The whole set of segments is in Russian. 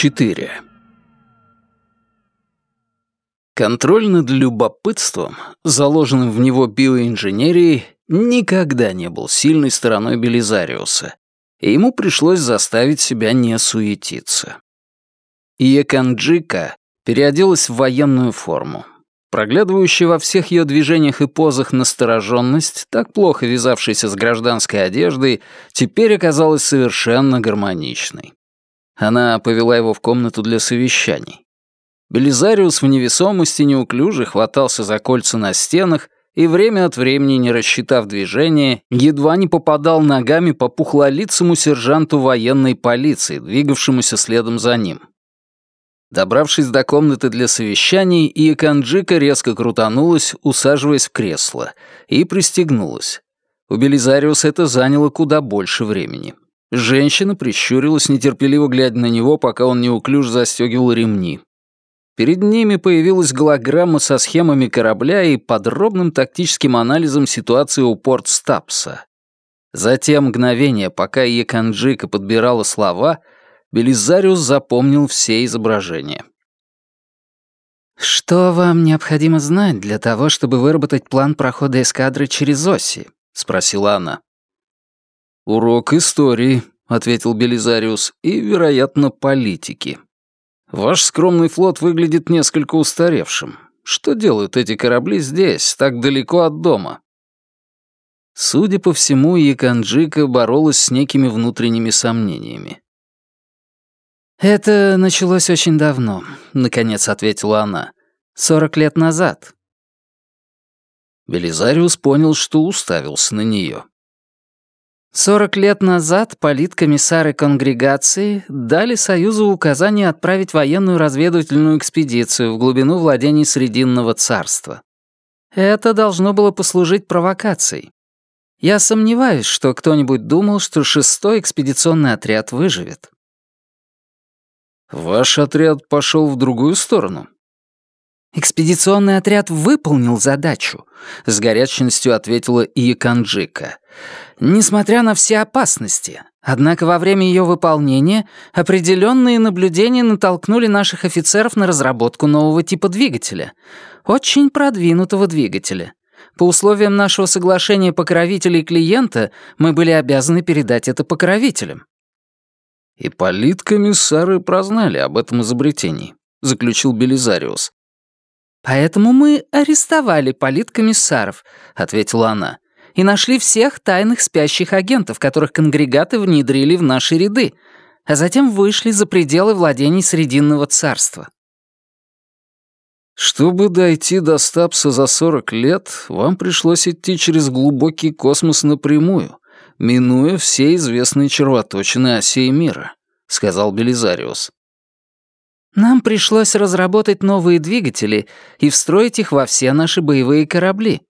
4. Контроль над любопытством, заложенным в него биоинженерией, никогда не был сильной стороной Белизариуса, и ему пришлось заставить себя не суетиться. Иеканджика переоделась в военную форму. Проглядывающая во всех ее движениях и позах настороженность, так плохо вязавшаяся с гражданской одеждой, теперь оказалась совершенно гармоничной. Она повела его в комнату для совещаний. Белизариус в невесомости неуклюже хватался за кольца на стенах и время от времени, не рассчитав движение, едва не попадал ногами по пухлолицому сержанту военной полиции, двигавшемуся следом за ним. Добравшись до комнаты для совещаний, Иоканджика резко крутанулась, усаживаясь в кресло, и пристегнулась. У Белизариуса это заняло куда больше времени. Женщина прищурилась, нетерпеливо глядя на него, пока он неуклюже застегивал ремни. Перед ними появилась голограмма со схемами корабля и подробным тактическим анализом ситуации у порт Стапса. Затем мгновение, пока Еканджика подбирала слова — Белизариус запомнил все изображения. «Что вам необходимо знать для того, чтобы выработать план прохода эскадры через оси?» — спросила она. «Урок истории», — ответил Белизариус, — «и, вероятно, политики. Ваш скромный флот выглядит несколько устаревшим. Что делают эти корабли здесь, так далеко от дома?» Судя по всему, Яканджика боролась с некими внутренними сомнениями. «Это началось очень давно», — наконец ответила она. «Сорок лет назад». Белизариус понял, что уставился на нее. Сорок лет назад политкомиссары конгрегации дали Союзу указание отправить военную разведывательную экспедицию в глубину владений Срединного царства. Это должно было послужить провокацией. Я сомневаюсь, что кто-нибудь думал, что шестой экспедиционный отряд выживет. Ваш отряд пошел в другую сторону. «Экспедиционный отряд выполнил задачу», — с горячностью ответила Иеканджика. «Несмотря на все опасности, однако во время ее выполнения определенные наблюдения натолкнули наших офицеров на разработку нового типа двигателя, очень продвинутого двигателя. По условиям нашего соглашения покровителей клиента мы были обязаны передать это покровителям. И политкомиссары прознали об этом изобретении, заключил Белизариус. «Поэтому мы арестовали политкомиссаров», — ответила она, «и нашли всех тайных спящих агентов, которых конгрегаты внедрили в наши ряды, а затем вышли за пределы владений Срединного царства». Чтобы дойти до Стапса за 40 лет, вам пришлось идти через глубокий космос напрямую, минуя все известные червоточины осей мира», — сказал Белизариус. «Нам пришлось разработать новые двигатели и встроить их во все наши боевые корабли».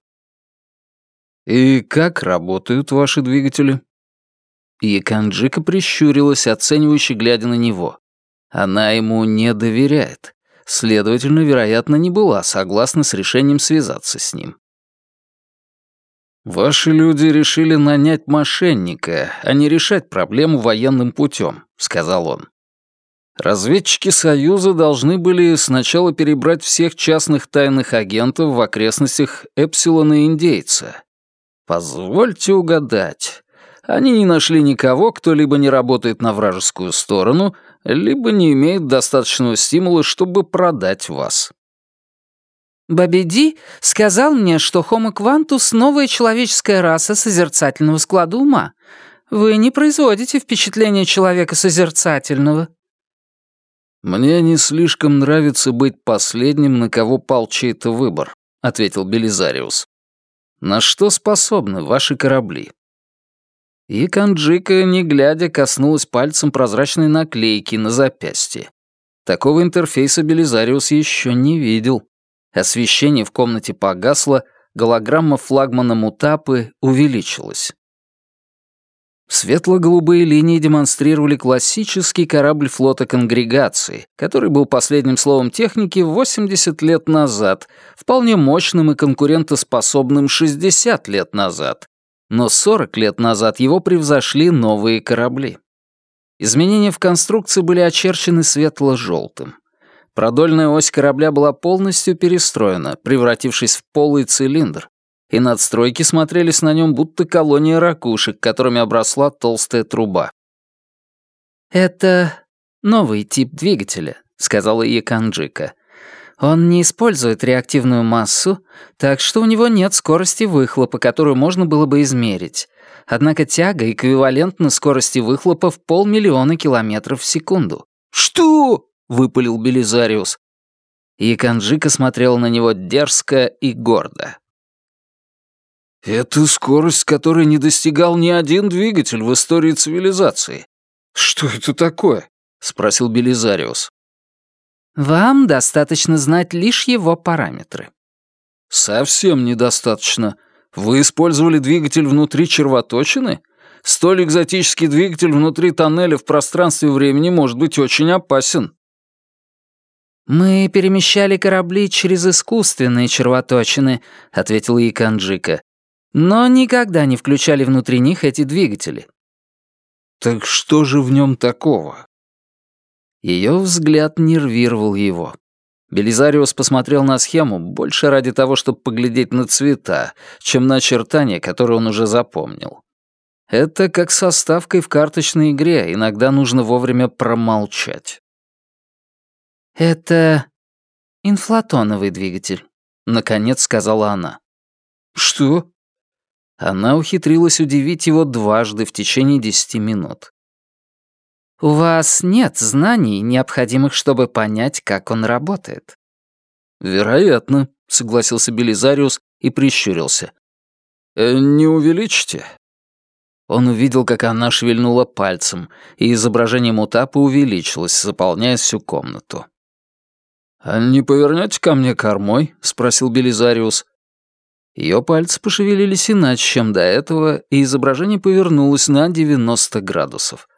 «И как работают ваши двигатели?» Яканджика прищурилась, оценивающе глядя на него. Она ему не доверяет. Следовательно, вероятно, не была согласна с решением связаться с ним. «Ваши люди решили нанять мошенника, а не решать проблему военным путем», — сказал он. Разведчики Союза должны были сначала перебрать всех частных тайных агентов в окрестностях Эпсилона Индейца. Позвольте угадать. Они не нашли никого, кто либо не работает на вражескую сторону, либо не имеет достаточного стимула, чтобы продать вас. Бабиди сказал мне, что Homo Quantus — новая человеческая раса созерцательного склада ума. Вы не производите впечатление человека созерцательного». «Мне не слишком нравится быть последним, на кого пал чей-то выбор», — ответил Белизариус. «На что способны ваши корабли?» И Канджика, не глядя, коснулась пальцем прозрачной наклейки на запястье. Такого интерфейса Белизариус еще не видел. Освещение в комнате погасло, голограмма флагмана Мутапы увеличилась. Светло-голубые линии демонстрировали классический корабль флота конгрегации, который был последним словом техники 80 лет назад, вполне мощным и конкурентоспособным 60 лет назад. Но 40 лет назад его превзошли новые корабли. Изменения в конструкции были очерчены светло-желтым. Продольная ось корабля была полностью перестроена, превратившись в полый цилиндр, и надстройки смотрелись на нем будто колония ракушек, которыми обросла толстая труба. «Это новый тип двигателя», — сказала Яканджика. «Он не использует реактивную массу, так что у него нет скорости выхлопа, которую можно было бы измерить. Однако тяга эквивалентна скорости выхлопа в полмиллиона километров в секунду». «Что?» — выпалил Белизариус. Яканджика смотрела на него дерзко и гордо. «Это скорость, которой не достигал ни один двигатель в истории цивилизации. Что это такое?» — спросил Белизариус. «Вам достаточно знать лишь его параметры». «Совсем недостаточно. Вы использовали двигатель внутри червоточины? Столь экзотический двигатель внутри тоннеля в пространстве времени может быть очень опасен». «Мы перемещали корабли через искусственные червоточины», — ответил Иканджика. «Но никогда не включали внутри них эти двигатели. «Так что же в нем такого?» Ее взгляд нервировал его. Белизариус посмотрел на схему больше ради того, чтобы поглядеть на цвета, чем на очертания, которые он уже запомнил. Это как со ставкой в карточной игре, иногда нужно вовремя промолчать. «Это инфлатоновый двигатель», — наконец сказала она. «Что?» Она ухитрилась удивить его дважды в течение десяти минут. «У вас нет знаний, необходимых, чтобы понять, как он работает». «Вероятно», — согласился Белизариус и прищурился. «Э, «Не увеличите?» Он увидел, как она шевельнула пальцем, и изображение мутапа увеличилось, заполняя всю комнату. «А не повернете ко мне кормой?» — спросил Белизариус. Ее пальцы пошевелились иначе, чем до этого, и изображение повернулось на 90 градусов.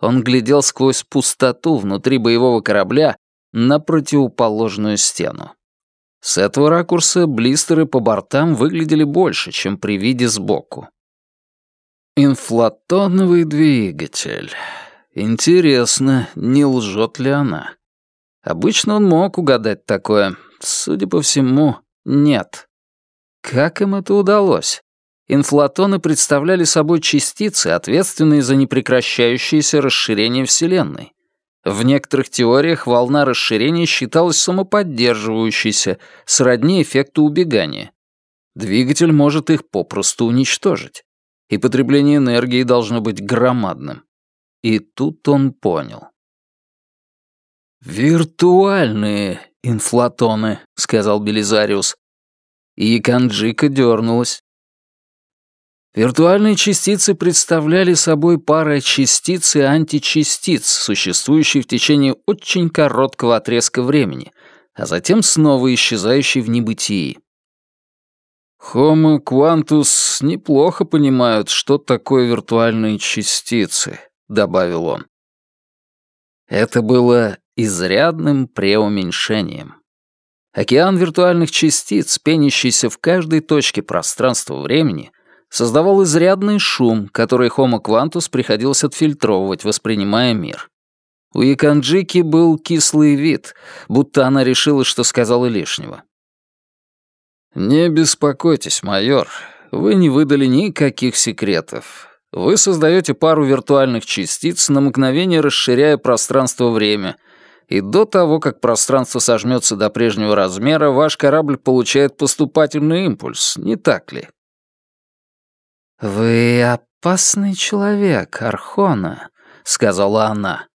Он глядел сквозь пустоту внутри боевого корабля на противоположную стену. С этого ракурса блистеры по бортам выглядели больше, чем при виде сбоку. Инфлатоновый двигатель. Интересно, не лжет ли она? Обычно он мог угадать такое. Судя по всему, нет. Как им это удалось? Инфлатоны представляли собой частицы, ответственные за непрекращающееся расширение Вселенной. В некоторых теориях волна расширения считалась самоподдерживающейся, сродни эффекту убегания. Двигатель может их попросту уничтожить. И потребление энергии должно быть громадным. И тут он понял. «Виртуальные инфлатоны», — сказал Белизариус и Канджика дернулась. Виртуальные частицы представляли собой парочастиц и античастиц, существующие в течение очень короткого отрезка времени, а затем снова исчезающие в небытии. Homo quantus неплохо понимают, что такое виртуальные частицы, добавил он. Это было изрядным преуменьшением. Океан виртуальных частиц, пенящийся в каждой точке пространства-времени, создавал изрядный шум, который Homo Quantus приходилось отфильтровывать, воспринимая мир. У Яканджики был кислый вид, будто она решила, что сказала лишнего. «Не беспокойтесь, майор, вы не выдали никаких секретов. Вы создаете пару виртуальных частиц, на мгновение расширяя пространство-время — и до того, как пространство сожмется до прежнего размера, ваш корабль получает поступательный импульс, не так ли? «Вы опасный человек, Архона», — сказала она.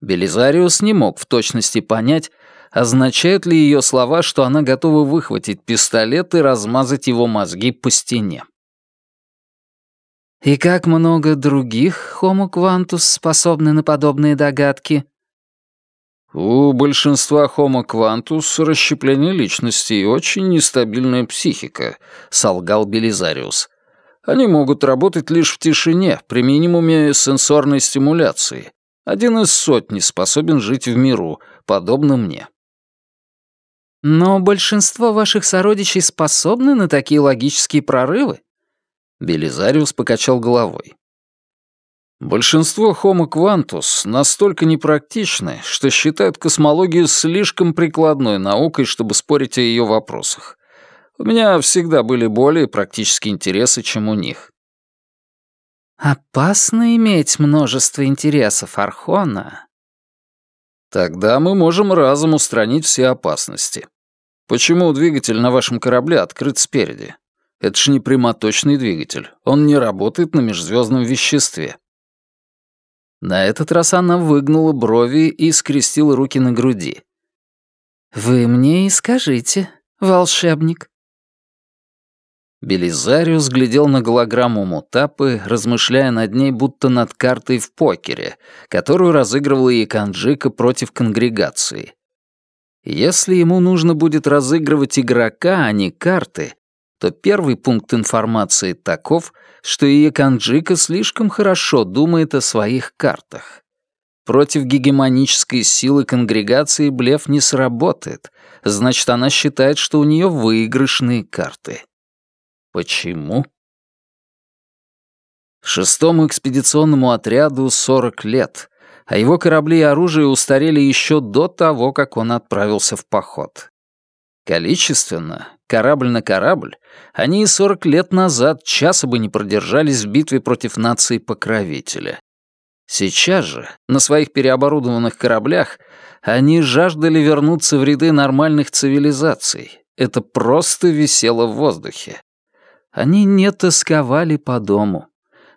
Белизариус не мог в точности понять, означают ли ее слова, что она готова выхватить пистолет и размазать его мозги по стене. «И как много других Homo Quantus способны на подобные догадки?» У большинства Homo quantus расщепление личности и очень нестабильная психика, солгал Белизариус. Они могут работать лишь в тишине, при минимуме сенсорной стимуляции. Один из сотни способен жить в миру, подобно мне. Но большинство ваших сородичей способны на такие логические прорывы? Белизариус покачал головой. Большинство Homo quantus настолько непрактичны, что считают космологию слишком прикладной наукой, чтобы спорить о ее вопросах. У меня всегда были более практические интересы, чем у них. «Опасно иметь множество интересов, Архона». «Тогда мы можем разом устранить все опасности. Почему двигатель на вашем корабле открыт спереди? Это ж не прямоточный двигатель, он не работает на межзвездном веществе». На этот раз она выгнула брови и скрестила руки на груди. «Вы мне и скажите, волшебник». Белизариус глядел на голограмму Мутапы, размышляя над ней будто над картой в покере, которую разыгрывала Яканджика против конгрегации. Если ему нужно будет разыгрывать игрока, а не карты, то первый пункт информации таков, что Иеканджика слишком хорошо думает о своих картах. Против гегемонической силы конгрегации блеф не сработает, значит, она считает, что у нее выигрышные карты. Почему? Шестому экспедиционному отряду 40 лет, а его корабли и оружие устарели еще до того, как он отправился в поход. Количественно, корабль на корабль, они и 40 лет назад часа бы не продержались в битве против нации-покровителя. Сейчас же, на своих переоборудованных кораблях, они жаждали вернуться в ряды нормальных цивилизаций. Это просто висело в воздухе. Они не тосковали по дому.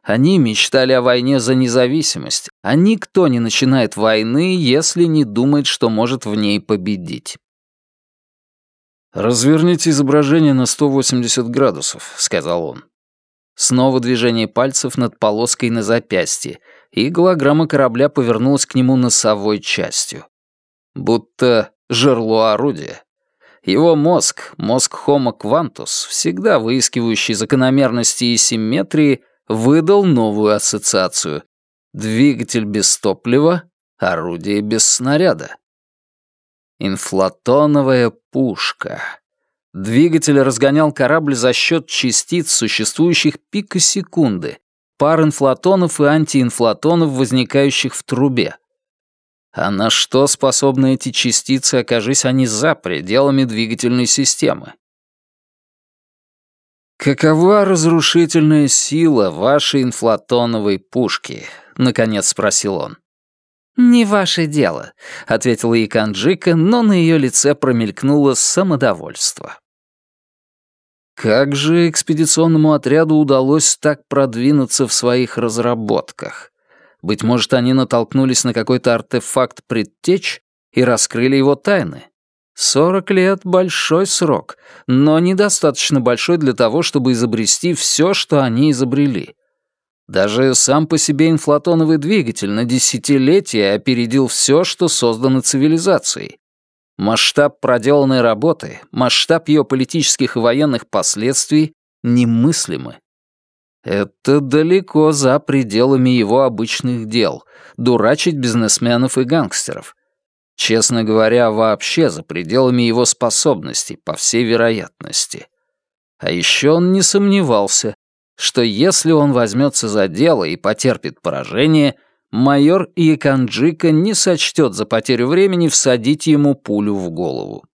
Они мечтали о войне за независимость, а никто не начинает войны, если не думает, что может в ней победить. «Разверните изображение на 180 градусов», — сказал он. Снова движение пальцев над полоской на запястье, и голограмма корабля повернулась к нему носовой частью. Будто жерло орудия. Его мозг, мозг Homo quantus, всегда выискивающий закономерности и симметрии, выдал новую ассоциацию. Двигатель без топлива, орудие без снаряда. Инфлатоновая пушка. Двигатель разгонял корабль за счет частиц, существующих пикосекунды, пар инфлатонов и антиинфлатонов, возникающих в трубе. А на что способны эти частицы, окажись они за пределами двигательной системы? «Какова разрушительная сила вашей инфлатоновой пушки?» — наконец спросил он. «Не ваше дело», — ответила Иканджика, но на ее лице промелькнуло самодовольство. Как же экспедиционному отряду удалось так продвинуться в своих разработках? Быть может, они натолкнулись на какой-то артефакт предтеч и раскрыли его тайны? Сорок лет — большой срок, но недостаточно большой для того, чтобы изобрести все, что они изобрели. Даже сам по себе инфлатоновый двигатель на десятилетия опередил все, что создано цивилизацией. Масштаб проделанной работы, масштаб ее политических и военных последствий немыслимы. Это далеко за пределами его обычных дел — дурачить бизнесменов и гангстеров. Честно говоря, вообще за пределами его способностей, по всей вероятности. А еще он не сомневался, что если он возьмется за дело и потерпит поражение, майор Яканджика не сочтет за потерю времени всадить ему пулю в голову.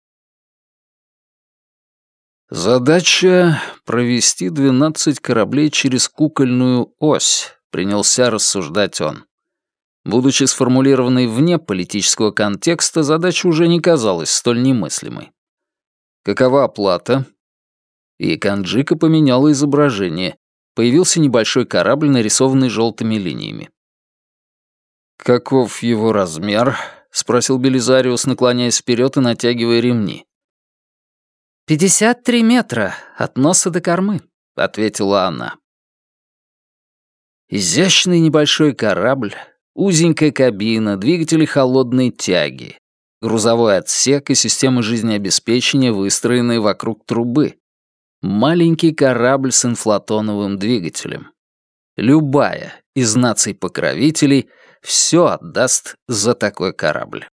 Задача — провести 12 кораблей через кукольную ось, принялся рассуждать он. Будучи сформулированной вне политического контекста, задача уже не казалась столь немыслимой. Какова оплата? И Канджика поменяла изображение, появился небольшой корабль, нарисованный желтыми линиями. «Каков его размер?» — спросил Белизариус, наклоняясь вперед и натягивая ремни. «Пятьдесят три метра от носа до кормы», — ответила она. Изящный небольшой корабль, узенькая кабина, двигатели холодной тяги, грузовой отсек и система жизнеобеспечения, выстроенные вокруг трубы. Маленький корабль с инфлатоновым двигателем. Любая из наций-покровителей все отдаст за такой корабль.